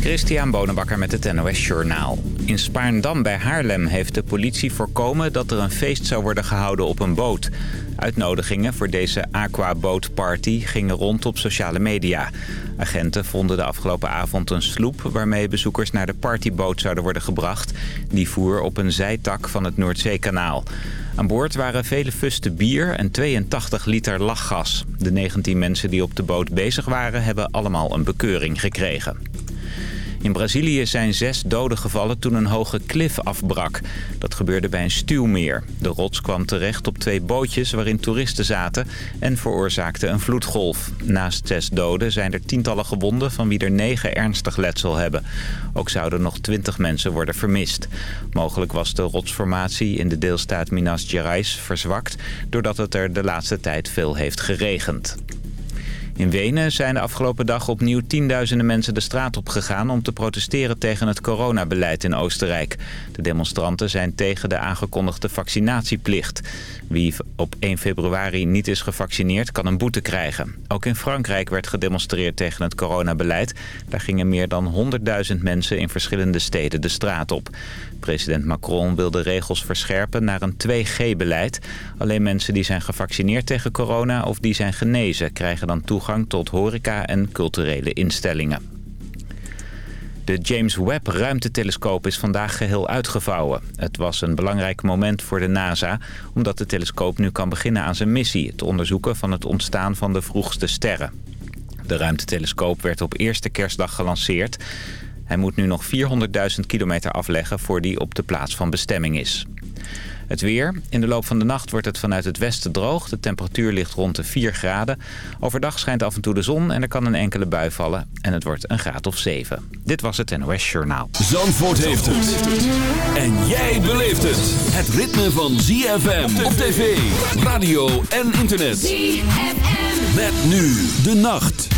Christian Bonenbakker met het NOS Journaal. In Spaarndam bij Haarlem heeft de politie voorkomen dat er een feest zou worden gehouden op een boot. Uitnodigingen voor deze aquaboatparty gingen rond op sociale media. Agenten vonden de afgelopen avond een sloep waarmee bezoekers naar de partyboot zouden worden gebracht. Die voer op een zijtak van het Noordzeekanaal. Aan boord waren vele fusten bier en 82 liter lachgas. De 19 mensen die op de boot bezig waren hebben allemaal een bekeuring gekregen. In Brazilië zijn zes doden gevallen toen een hoge klif afbrak. Dat gebeurde bij een stuwmeer. De rots kwam terecht op twee bootjes waarin toeristen zaten en veroorzaakte een vloedgolf. Naast zes doden zijn er tientallen gewonden van wie er negen ernstig letsel hebben. Ook zouden nog twintig mensen worden vermist. Mogelijk was de rotsformatie in de deelstaat Minas Gerais verzwakt... doordat het er de laatste tijd veel heeft geregend. In Wenen zijn de afgelopen dag opnieuw tienduizenden mensen de straat op gegaan... om te protesteren tegen het coronabeleid in Oostenrijk. De demonstranten zijn tegen de aangekondigde vaccinatieplicht. Wie op 1 februari niet is gevaccineerd kan een boete krijgen. Ook in Frankrijk werd gedemonstreerd tegen het coronabeleid. Daar gingen meer dan 100.000 mensen in verschillende steden de straat op. President Macron wil de regels verscherpen naar een 2G-beleid. Alleen mensen die zijn gevaccineerd tegen corona of die zijn genezen... krijgen dan toegang tot horeca en culturele instellingen. De James Webb ruimtetelescoop is vandaag geheel uitgevouwen. Het was een belangrijk moment voor de NASA... omdat de telescoop nu kan beginnen aan zijn missie... het onderzoeken van het ontstaan van de vroegste sterren. De ruimtetelescoop werd op eerste kerstdag gelanceerd. Hij moet nu nog 400.000 kilometer afleggen voor die op de plaats van bestemming is. Het weer. In de loop van de nacht wordt het vanuit het westen droog. De temperatuur ligt rond de 4 graden. Overdag schijnt af en toe de zon en er kan een enkele bui vallen. En het wordt een graad of 7. Dit was het NOS Journaal. Zandvoort heeft het. En jij beleeft het. Het ritme van ZFM op tv, radio en internet. ZFM. Met nu de nacht.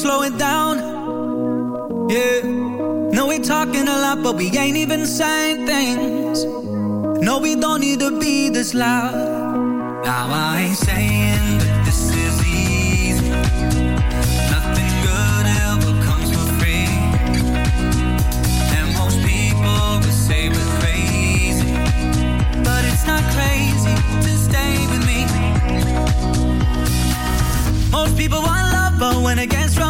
slow it down. Yeah. No, we're talking a lot, but we ain't even saying things. No, we don't need to be this loud. Now I ain't saying that this is easy. Nothing good ever comes for free. And most people would say we're crazy. But it's not crazy to stay with me. Most people want love, but when it gets wrong,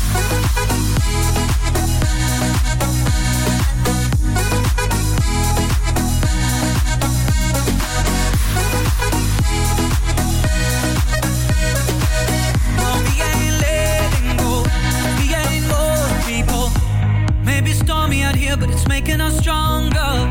making us stronger.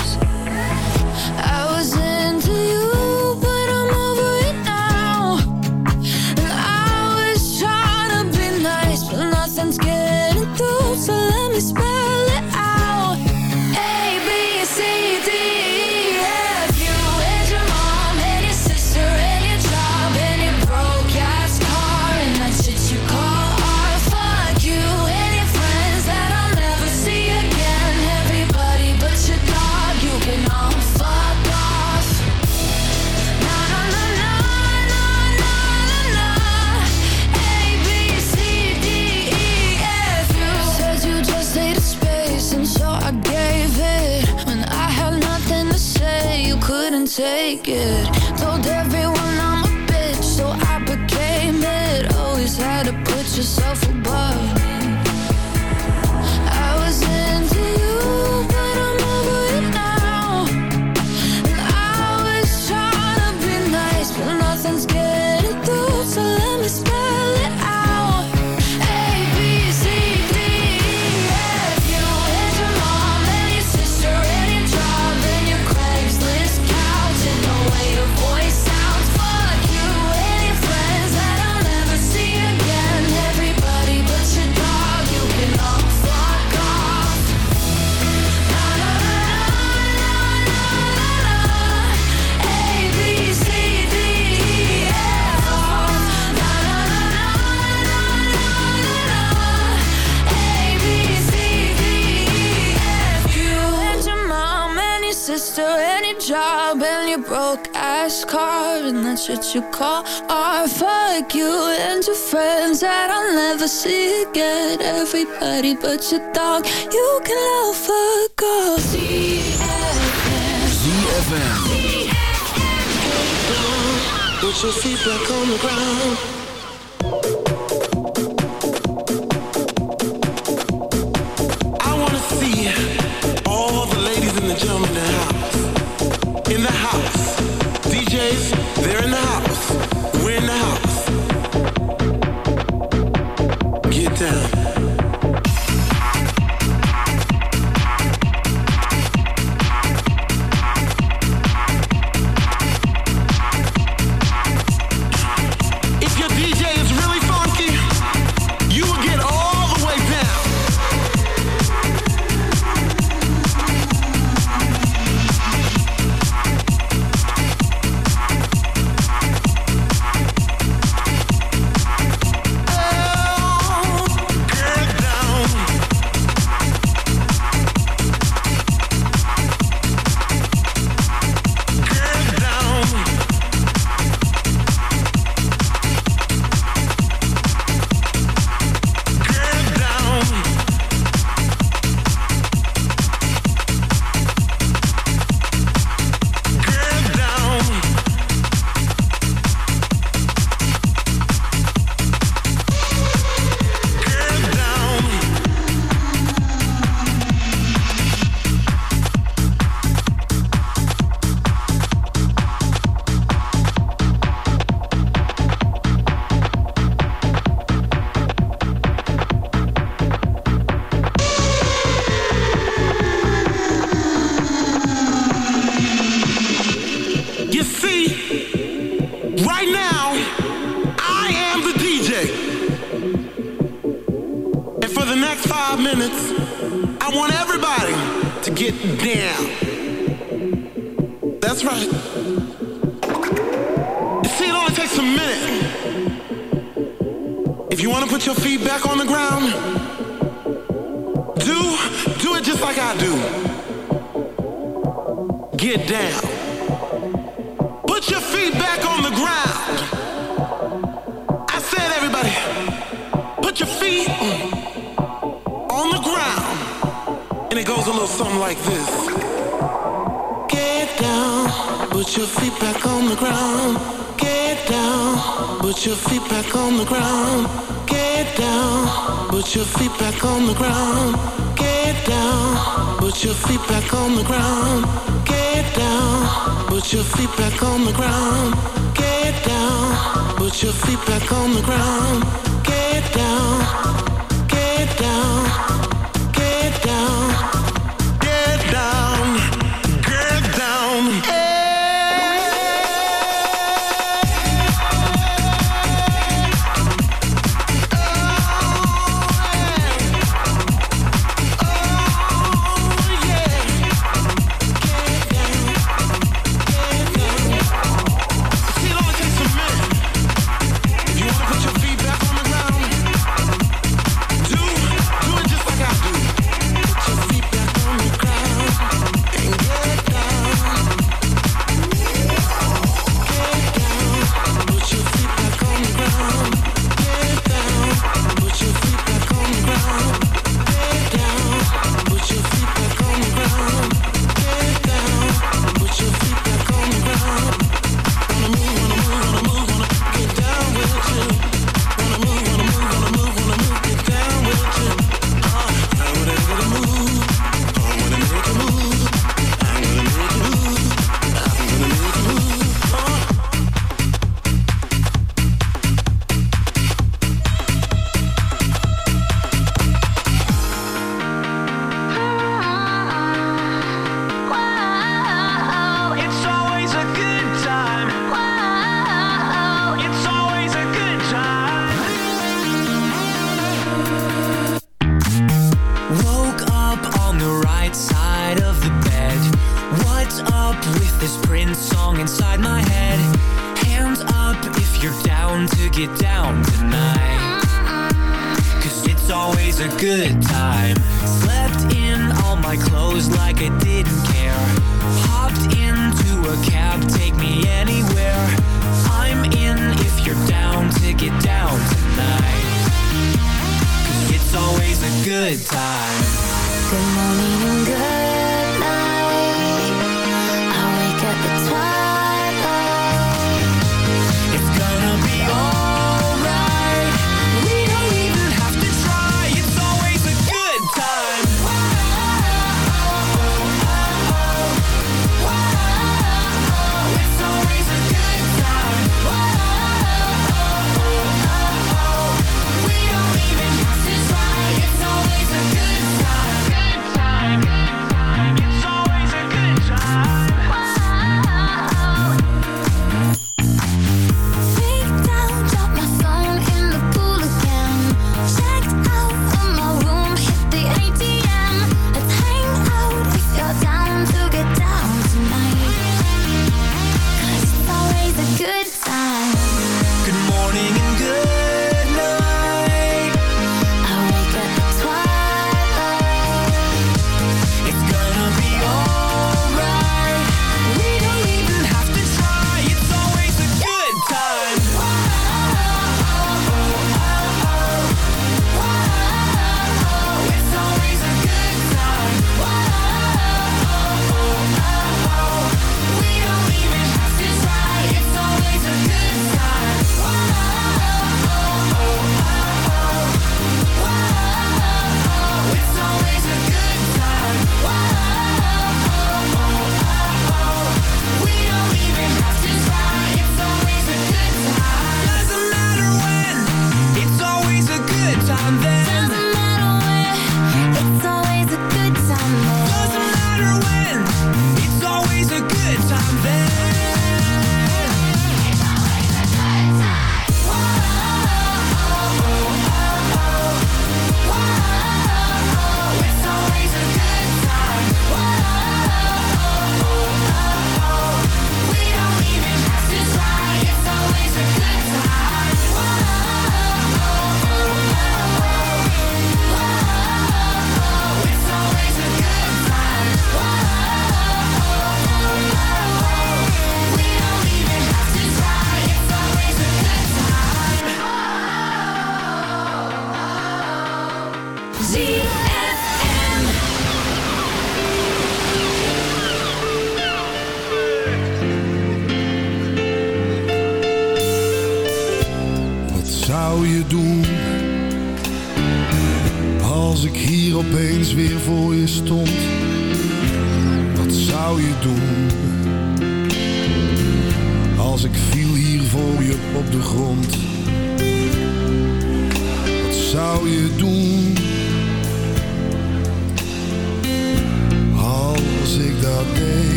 That's what you call art. Fuck you and your friends that I'll never see again. Everybody but your dog, you can love fuck off. ZFM. ZFM. Put your feet back on the ground. I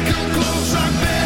gotta come close, I bet.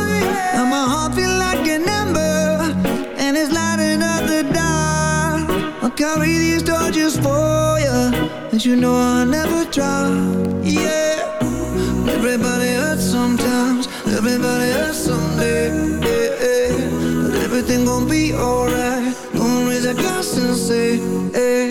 you know I never try, yeah Everybody hurts sometimes Everybody hurts someday, yeah, yeah. But everything gon' be alright. Gonna raise a glass and say, hey.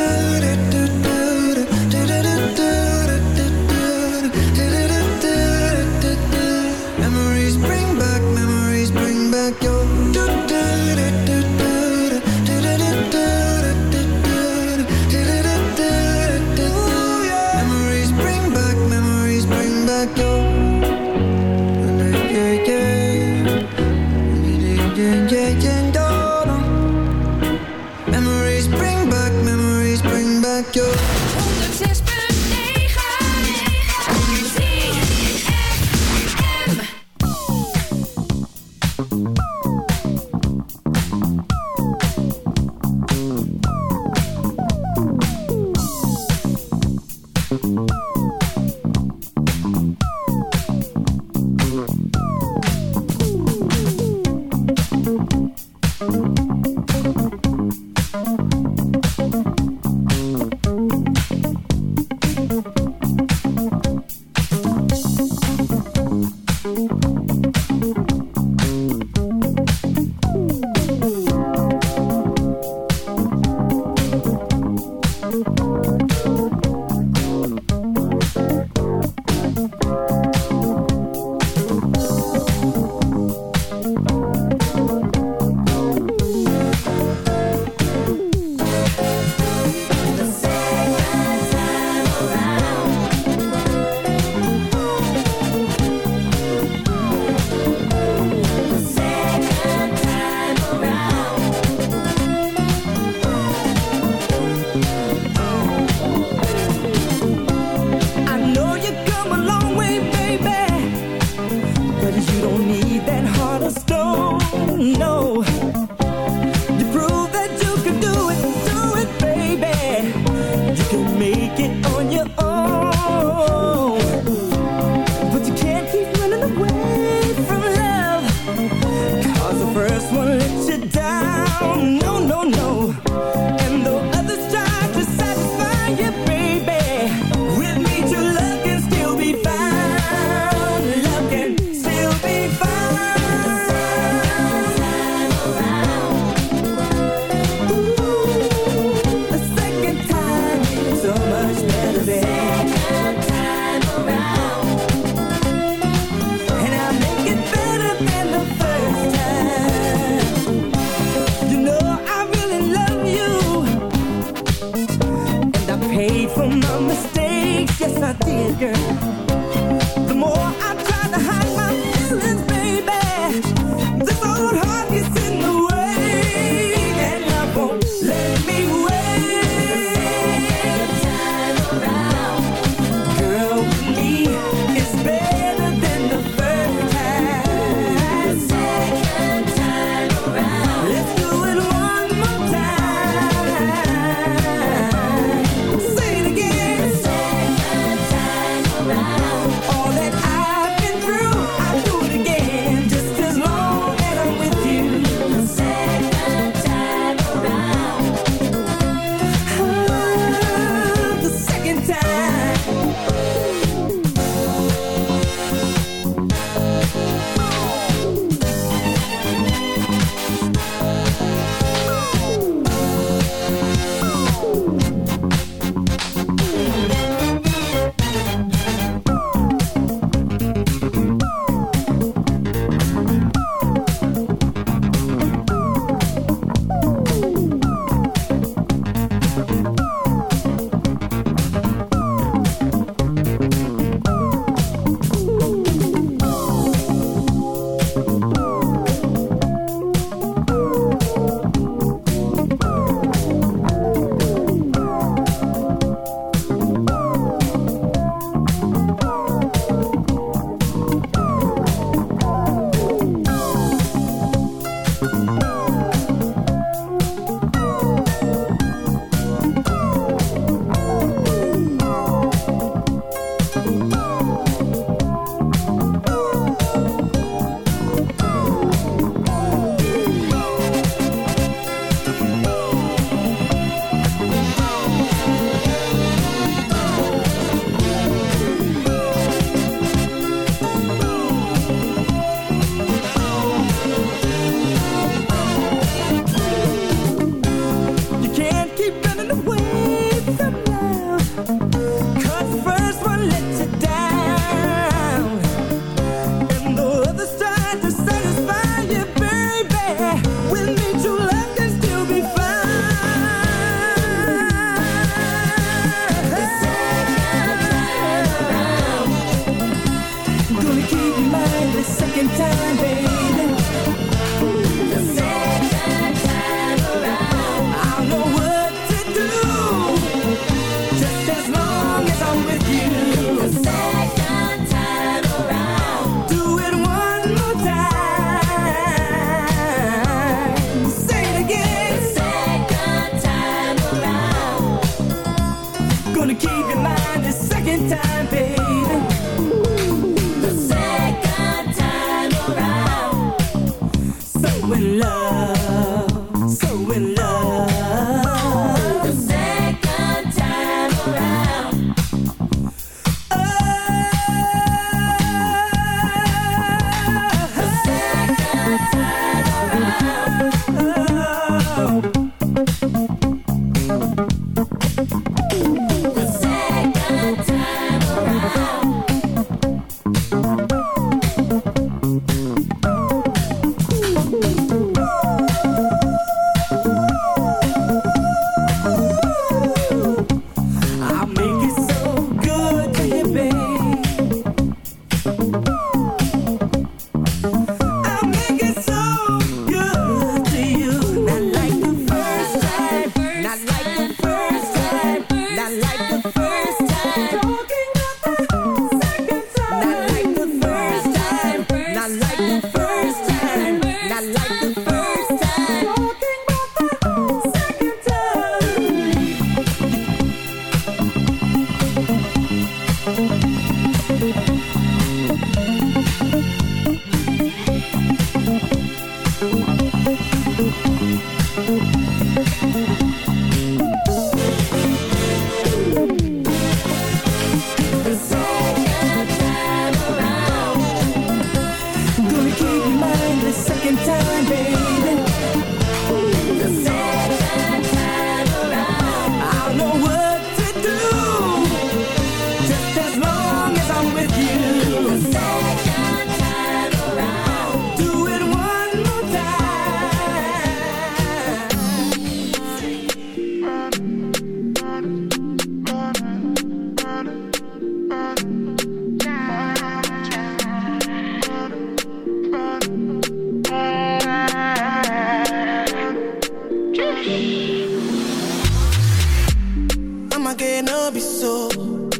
so.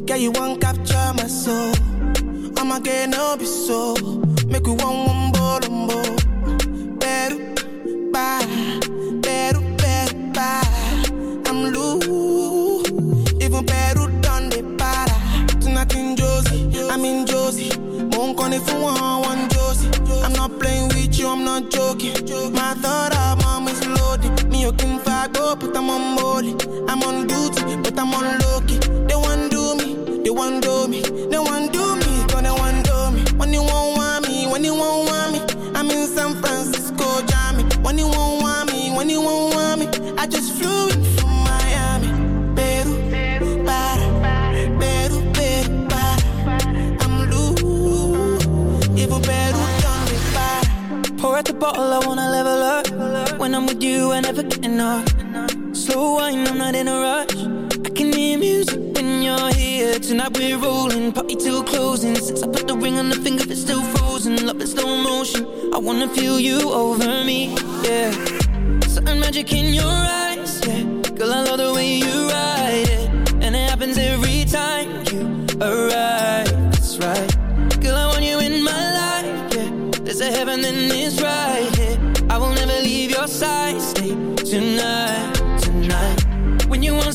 Girl, you want capture my soul. I'ma get no be so. Make you one one bolombo. Better, bye. Better, better, bye. I'm loose. Even better done the para. Tonight in Josie, I'm in Josie. Won't call if you want one Josie. I'm not playing with you, I'm not joking. My thought of mom is loaded. Me, you can fuck go, put I'm on molly. I'm on duty, but I'm on low key one do me, they one do me, gonna one do me. When you won't want me, when you won't want me, I'm in San Francisco, Johnny. When you won't want me, when you won't want me, I just flew in from Miami, Peru, para, Peru, Peru, para. I'm loose, even Peru done me para. Pour out the bottle, I wanna level up. When I'm with you, I never get enough. Slow wine, I'm not in a rush. I can hear music you're here Tonight we're rolling, party till closing. Since I put the ring on the finger, it's still frozen. Love in slow motion, I wanna feel you over me, yeah. Certain magic in your eyes, yeah. Girl, I love the way you ride it. And it happens every time you arrive, that's right. Girl, I want you in my life, yeah. There's a heaven and it's right here. Yeah. I will never leave your side, stay tonight, tonight. When you want